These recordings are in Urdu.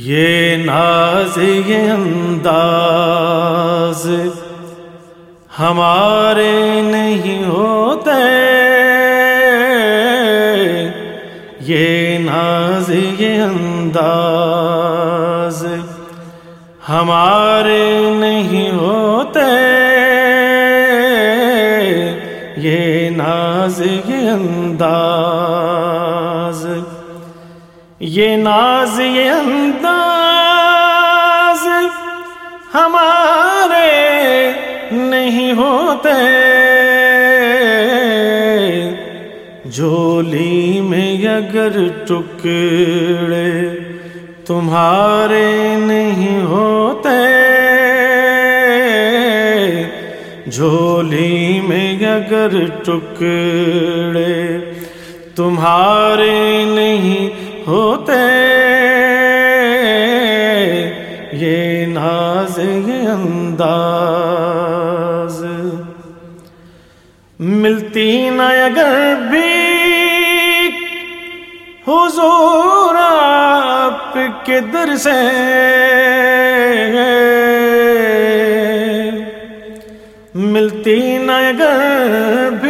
یہ ناز، یہ انداز ہمارے نہیں ہوتے۔ یہ ناز، یہ انداز ہمارے نہیں ہوتے۔ یہ ناز، یہ انداز یہ ناز، یہ انداز ہمارے نہیں ہوتے۔ جھولی میں اگر ٹکڑے تمہارے نہیں ہوتے، جھولی میں اگر ٹکڑے تمہارے نہیں ہوتے یہ ناز یہ انداز۔ ملتی نہ اگر بھی حضور آپ کے در سے ملتی نہ اگر بھی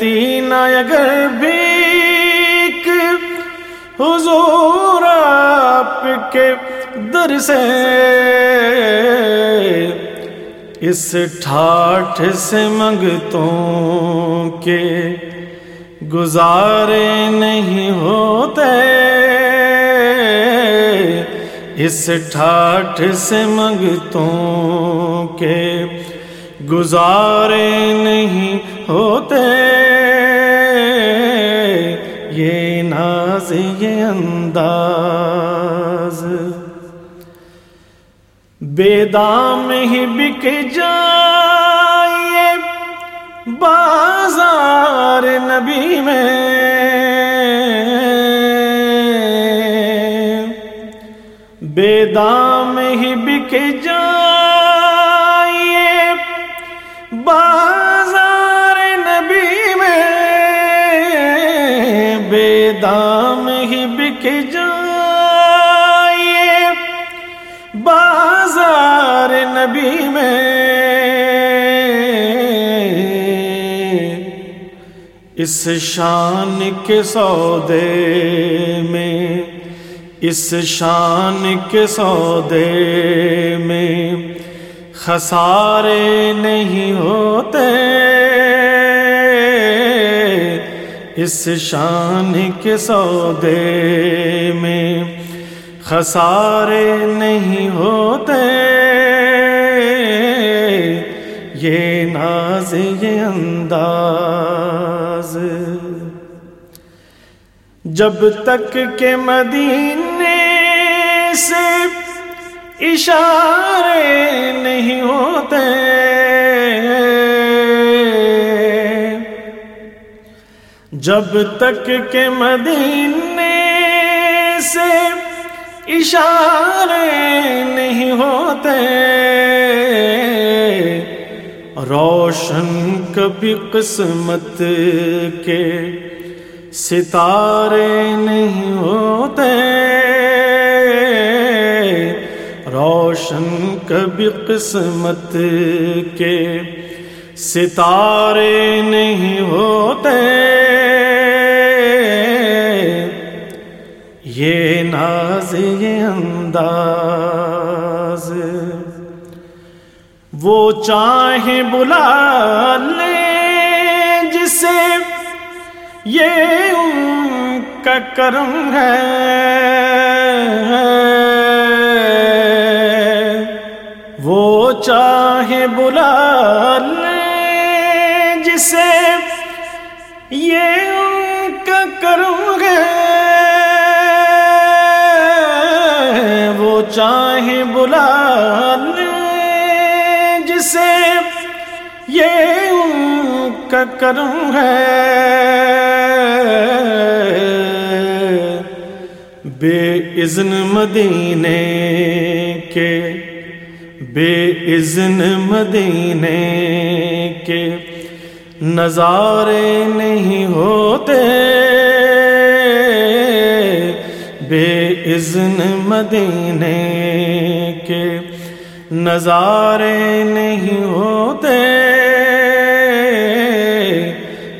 ملتی نہ اگر بھی حضور آپ کے در سے اس ٹھاٹ سے منگتوں کے گزارے نہیں ہوتے اس ٹھاٹ سے منگتوں کے گزارے نہیں ہوتے۔ یہ ناز، یہ انداز۔ بے دام ہی بک جائے بازار نبی میں۔ بے دام ہی بک جائے بازار نبی میں بے دام ہی بک جائے۔ بازار نبی میں اس شان کے سودے میں، اس شان کے سودے میں خسارے نہیں ہوتے۔ اس شان کے سودے میں خسارے نہیں ہوتے۔ یہ ناز، یہ انداز۔ جب تک کہ مدینے سے اشارے نہیں ہوتے۔ جب تک کہ مدینے سے اشارے نہیں ہوتے، روشن کبھی قسمت کے ستارے نہیں ہوتے کبھی قسمت کے ستارے نہیں ہوتے۔ یہ ناز، یہ انداز۔ وہ چاہیں بلا لے جسے یہ ان کا کرم ہے۔ چاہے بلا لے جسے یہ ان کا کروں گے وہ چاہے بلا لے جسے یہ ان کا کروں ہے۔ بے اذن مدینے کے بے اذن مدینے کے نظارے نہیں ہوتے۔ بے اذن مدینے کے نظارے نہیں ہوتے۔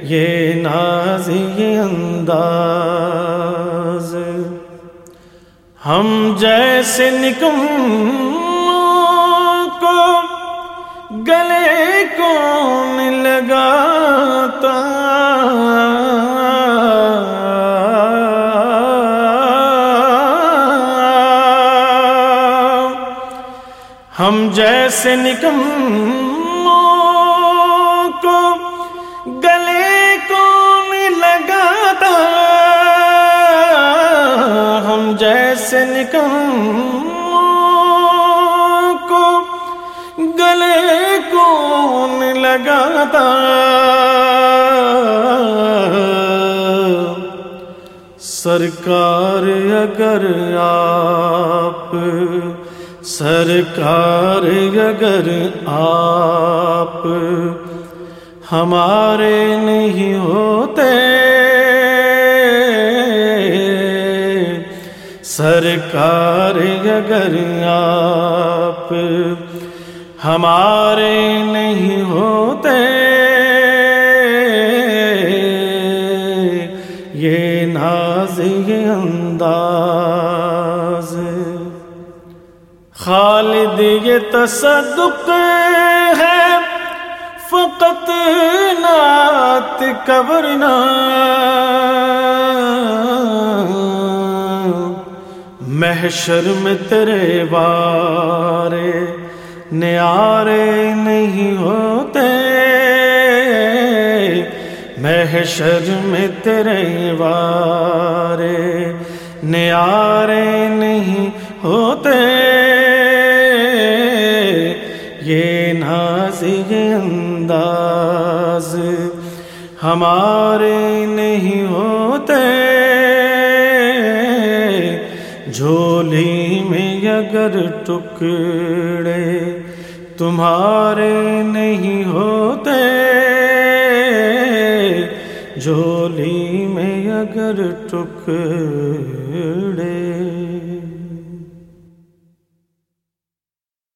یہ نازی انداز۔ ہم جیسے نکم گلے کون لگاتا؟ ہم جیسے نکم کو گلے کون لگاتا؟ ہم جیسے نکم لگاتا۔ سرکار اگر آپ سرکار اگر آپ ہمارے نہیں ہوتے سرکار اگر آپ ہمارے نہیں ہوتے۔ یہ ناز یہ انداز۔ خالد، یہ تصدق ہے۔ فقط نات کبرنا محشر میں تیرے بارے نیارے نہیں ہوتے محشر میں تیرے بارے نیارے نہیں ہوتے یہ نازی انداز ہمارے نہیں ہوتے جھولی میں اگر ٹکڑے تمہارے نہیں ہوتے۔ جھولی میں اگر ٹک